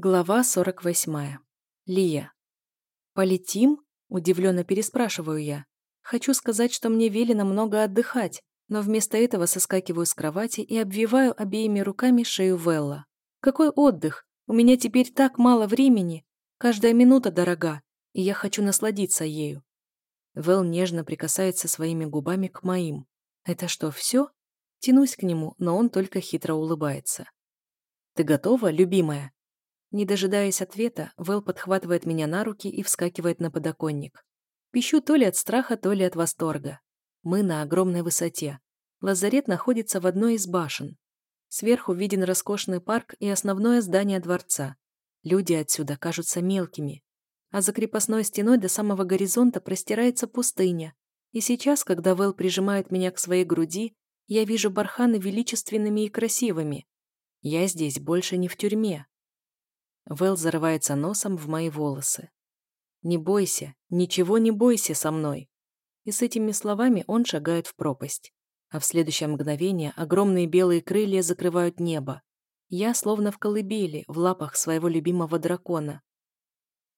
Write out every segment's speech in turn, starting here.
Глава 48. Лия. «Полетим?» – удивленно переспрашиваю я. Хочу сказать, что мне велено много отдыхать, но вместо этого соскакиваю с кровати и обвиваю обеими руками шею Велла. Какой отдых? У меня теперь так мало времени. Каждая минута дорога, и я хочу насладиться ею. Вэл нежно прикасается своими губами к моим. Это что, все? Тянусь к нему, но он только хитро улыбается. «Ты готова, любимая?» Не дожидаясь ответа, Вэл подхватывает меня на руки и вскакивает на подоконник. Пищу то ли от страха, то ли от восторга. Мы на огромной высоте. Лазарет находится в одной из башен. Сверху виден роскошный парк и основное здание дворца. Люди отсюда кажутся мелкими. А за крепостной стеной до самого горизонта простирается пустыня. И сейчас, когда Вэл прижимает меня к своей груди, я вижу барханы величественными и красивыми. Я здесь больше не в тюрьме. Вэл зарывается носом в мои волосы. «Не бойся, ничего не бойся со мной!» И с этими словами он шагает в пропасть. А в следующее мгновение огромные белые крылья закрывают небо. Я словно в колыбели, в лапах своего любимого дракона.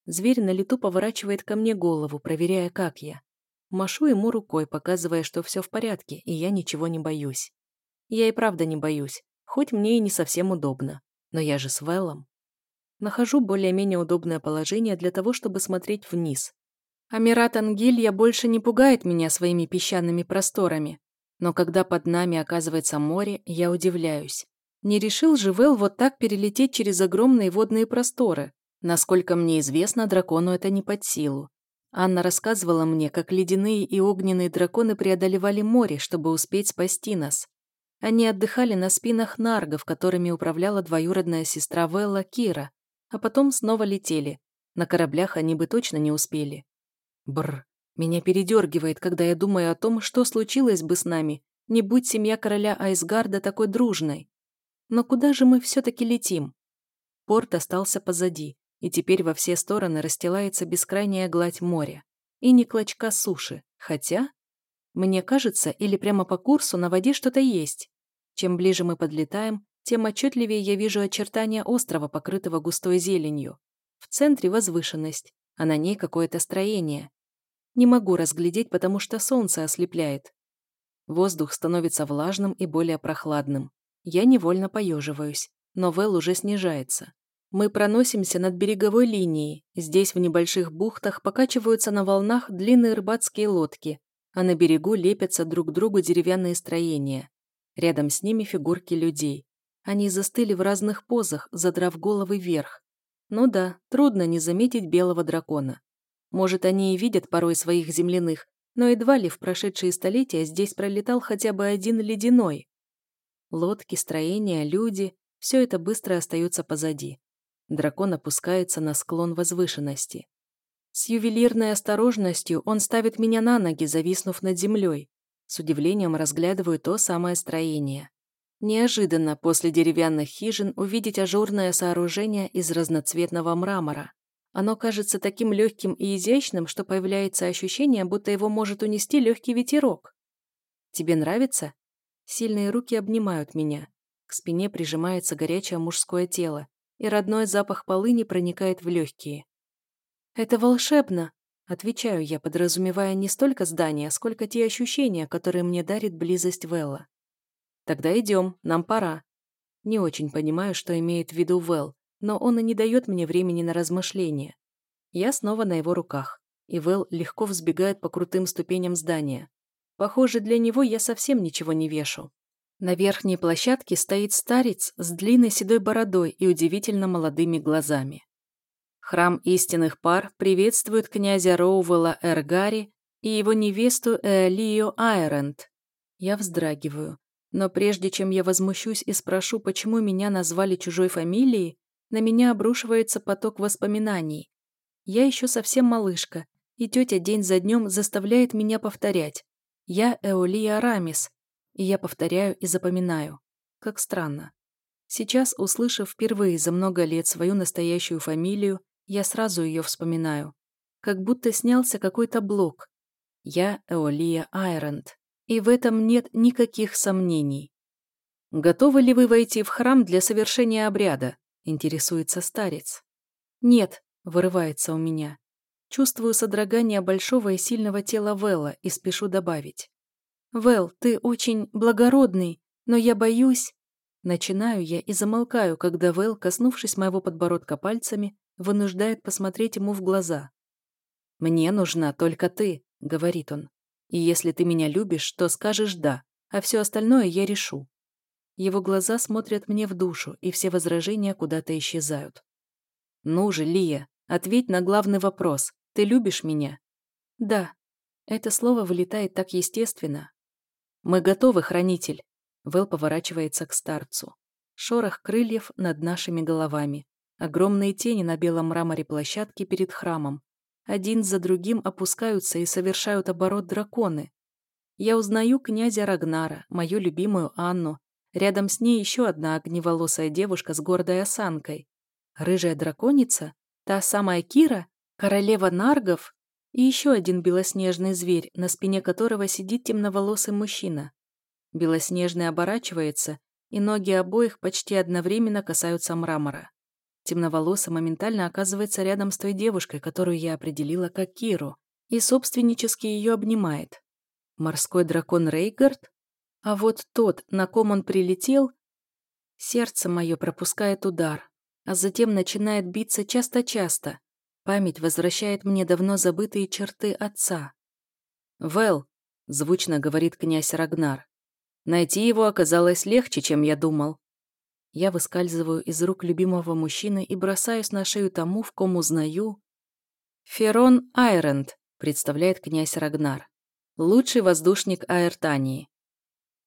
Зверь на лету поворачивает ко мне голову, проверяя, как я. Машу ему рукой, показывая, что все в порядке, и я ничего не боюсь. Я и правда не боюсь, хоть мне и не совсем удобно. Но я же с Вэллом. Нахожу более-менее удобное положение для того, чтобы смотреть вниз. Амират Ангилья больше не пугает меня своими песчаными просторами. Но когда под нами оказывается море, я удивляюсь. Не решил же Вэл вот так перелететь через огромные водные просторы. Насколько мне известно, дракону это не под силу. Анна рассказывала мне, как ледяные и огненные драконы преодолевали море, чтобы успеть спасти нас. Они отдыхали на спинах наргов, которыми управляла двоюродная сестра Велла Кира, а потом снова летели. На кораблях они бы точно не успели. Бр, меня передергивает, когда я думаю о том, что случилось бы с нами, не будь семья короля Айсгарда такой дружной. Но куда же мы все-таки летим? Порт остался позади, и теперь во все стороны расстилается бескрайняя гладь моря. И ни клочка суши, хотя... Мне кажется, или прямо по курсу на воде что-то есть. Чем ближе мы подлетаем, тем отчетливее я вижу очертания острова, покрытого густой зеленью. В центре возвышенность, а на ней какое-то строение. Не могу разглядеть, потому что солнце ослепляет. Воздух становится влажным и более прохладным. Я невольно поеживаюсь, но Вэл уже снижается. Мы проносимся над береговой линией. Здесь в небольших бухтах покачиваются на волнах длинные рыбацкие лодки, а на берегу лепятся друг к другу деревянные строения. Рядом с ними фигурки людей. Они застыли в разных позах, задрав головы вверх. Ну да, трудно не заметить белого дракона. Может, они и видят порой своих земляных, но едва ли в прошедшие столетия здесь пролетал хотя бы один ледяной. Лодки, строения, люди – все это быстро остается позади. Дракон опускается на склон возвышенности. С ювелирной осторожностью он ставит меня на ноги, зависнув над землей. С удивлением разглядываю то самое строение. Неожиданно после деревянных хижин увидеть ажурное сооружение из разноцветного мрамора. Оно кажется таким легким и изящным, что появляется ощущение, будто его может унести легкий ветерок. «Тебе нравится?» Сильные руки обнимают меня. К спине прижимается горячее мужское тело, и родной запах полыни проникает в легкие. «Это волшебно!» Отвечаю я, подразумевая не столько здание, сколько те ощущения, которые мне дарит близость Велла. Тогда идем, нам пора. Не очень понимаю, что имеет в виду Вэл, но он и не дает мне времени на размышления. Я снова на его руках, и Вэл легко взбегает по крутым ступеням здания. Похоже, для него я совсем ничего не вешу. На верхней площадке стоит старец с длинной седой бородой и удивительно молодыми глазами. Храм истинных пар приветствует князя Роувела Эргари и его невесту Эолию Айренд. Я вздрагиваю, но прежде чем я возмущусь и спрошу, почему меня назвали чужой фамилией, на меня обрушивается поток воспоминаний. Я еще совсем малышка, и тетя день за днем заставляет меня повторять. Я Эолия Рамис, и я повторяю и запоминаю. Как странно. Сейчас, услышав впервые за много лет свою настоящую фамилию, я сразу ее вспоминаю. Как будто снялся какой-то блок. Я Эолия Айронд. И в этом нет никаких сомнений. Готовы ли вы войти в храм для совершения обряда? — интересуется старец. «Нет», — вырывается у меня. Чувствую содрогание большого и сильного тела Вэлла и спешу добавить. «Вэл, ты очень благородный, но я боюсь...» Начинаю я и замолкаю, когда Вэл, коснувшись моего подбородка пальцами, вынуждает посмотреть ему в глаза. «Мне нужна только ты», — говорит он. «И если ты меня любишь, то скажешь «да», а все остальное я решу». Его глаза смотрят мне в душу, и все возражения куда-то исчезают. «Ну же, Лия, ответь на главный вопрос. Ты любишь меня?» «Да». Это слово вылетает так естественно. «Мы готовы, хранитель». Вэл поворачивается к старцу. Шорох крыльев над нашими головами. Огромные тени на белом мраморе площадки перед храмом. Один за другим опускаются и совершают оборот драконы. Я узнаю князя Рагнара, мою любимую Анну. Рядом с ней еще одна огневолосая девушка с гордой осанкой. Рыжая драконица? Та самая Кира? Королева Наргов? И еще один белоснежный зверь, на спине которого сидит темноволосый мужчина. Белоснежный оборачивается, и ноги обоих почти одновременно касаются мрамора. Темноволосый моментально оказывается рядом с той девушкой, которую я определила как Киру, и собственнически ее обнимает. Морской дракон Рейгард? А вот тот, на ком он прилетел, сердце мое пропускает удар, а затем начинает биться часто-часто. Память возвращает мне давно забытые черты отца. «Вэл», — звучно говорит князь Рагнар, — «найти его оказалось легче, чем я думал. Я выскальзываю из рук любимого мужчины и бросаюсь на шею тому, в ком узнаю. «Ферон Айренд», — представляет князь Рагнар. «Лучший воздушник Аэртании».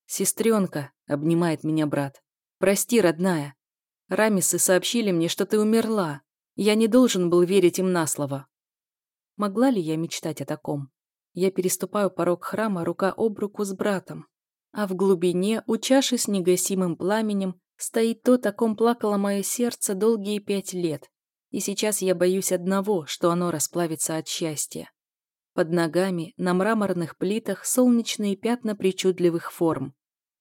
«Сестренка», — обнимает меня брат. «Прости, родная. Рамисы сообщили мне, что ты умерла. Я не должен был верить им на слово». Могла ли я мечтать о таком? Я переступаю порог храма рука об руку с братом. А в глубине, у чаши с негасимым пламенем, Стоит то, о ком плакало мое сердце долгие пять лет. И сейчас я боюсь одного, что оно расплавится от счастья. Под ногами, на мраморных плитах, солнечные пятна причудливых форм.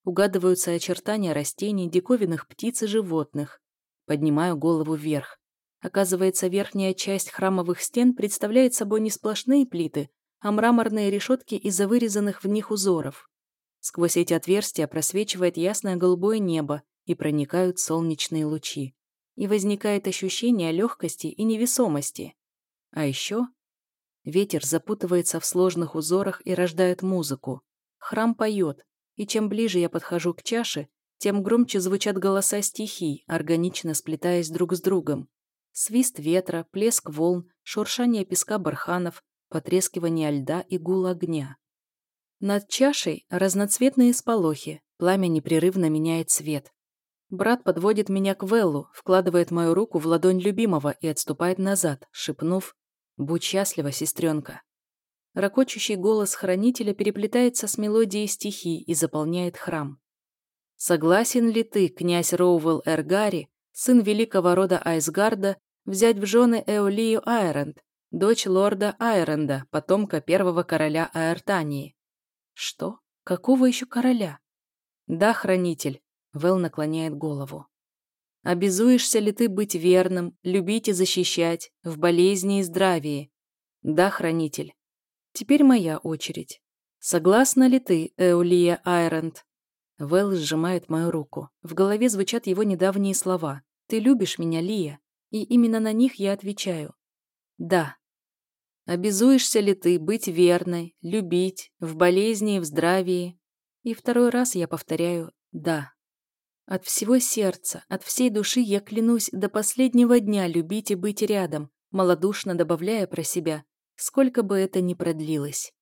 Угадываются очертания растений, диковинных птиц и животных. Поднимаю голову вверх. Оказывается, верхняя часть храмовых стен представляет собой не сплошные плиты, а мраморные решетки из-за вырезанных в них узоров. Сквозь эти отверстия просвечивает ясное голубое небо, и проникают солнечные лучи. И возникает ощущение легкости и невесомости. А еще ветер запутывается в сложных узорах и рождает музыку. Храм поет, и чем ближе я подхожу к чаше, тем громче звучат голоса стихий, органично сплетаясь друг с другом. Свист ветра, плеск волн, шуршание песка барханов, потрескивание льда и гул огня. Над чашей разноцветные сполохи, пламя непрерывно меняет цвет. Брат подводит меня к Веллу, вкладывает мою руку в ладонь любимого и отступает назад, шепнув «Будь счастлива, сестренка». Рокочущий голос хранителя переплетается с мелодией стихий и заполняет храм. «Согласен ли ты, князь Роувелл Эргари, сын великого рода Айсгарда, взять в жены Эолию Айренд, дочь лорда Айренда, потомка первого короля Аэртании?» «Что? Какого еще короля?» «Да, хранитель, Вэл наклоняет голову. «Обязуешься ли ты быть верным, любить и защищать, в болезни и здравии?» «Да, хранитель. Теперь моя очередь. Согласна ли ты, Эулия Айренд?» Вэл сжимает мою руку. В голове звучат его недавние слова. «Ты любишь меня, Лия?» И именно на них я отвечаю. «Да». «Обязуешься ли ты быть верной, любить, в болезни и в здравии?» И второй раз я повторяю «да». От всего сердца, от всей души я клянусь до последнего дня любить и быть рядом, малодушно добавляя про себя, сколько бы это ни продлилось.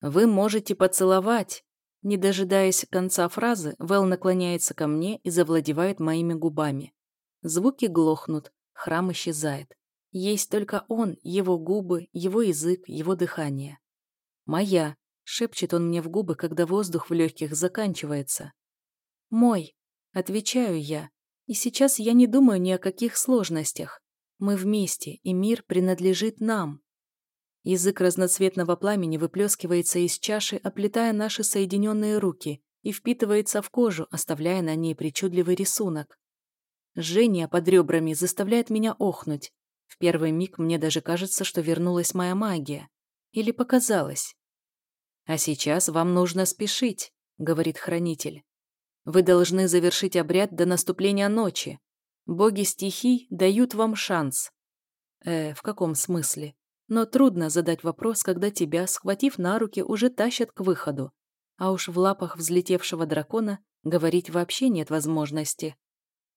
«Вы можете поцеловать!» Не дожидаясь конца фразы, Вэл наклоняется ко мне и завладевает моими губами. Звуки глохнут, храм исчезает. Есть только он, его губы, его язык, его дыхание. «Моя!» — шепчет он мне в губы, когда воздух в легких заканчивается. «Мой!» Отвечаю я. И сейчас я не думаю ни о каких сложностях. Мы вместе, и мир принадлежит нам. Язык разноцветного пламени выплескивается из чаши, оплетая наши соединенные руки, и впитывается в кожу, оставляя на ней причудливый рисунок. Жжение под ребрами заставляет меня охнуть. В первый миг мне даже кажется, что вернулась моя магия. Или показалось. «А сейчас вам нужно спешить», — говорит хранитель. «Вы должны завершить обряд до наступления ночи. Боги стихий дают вам шанс». Э, в каком смысле? Но трудно задать вопрос, когда тебя, схватив на руки, уже тащат к выходу. А уж в лапах взлетевшего дракона говорить вообще нет возможности.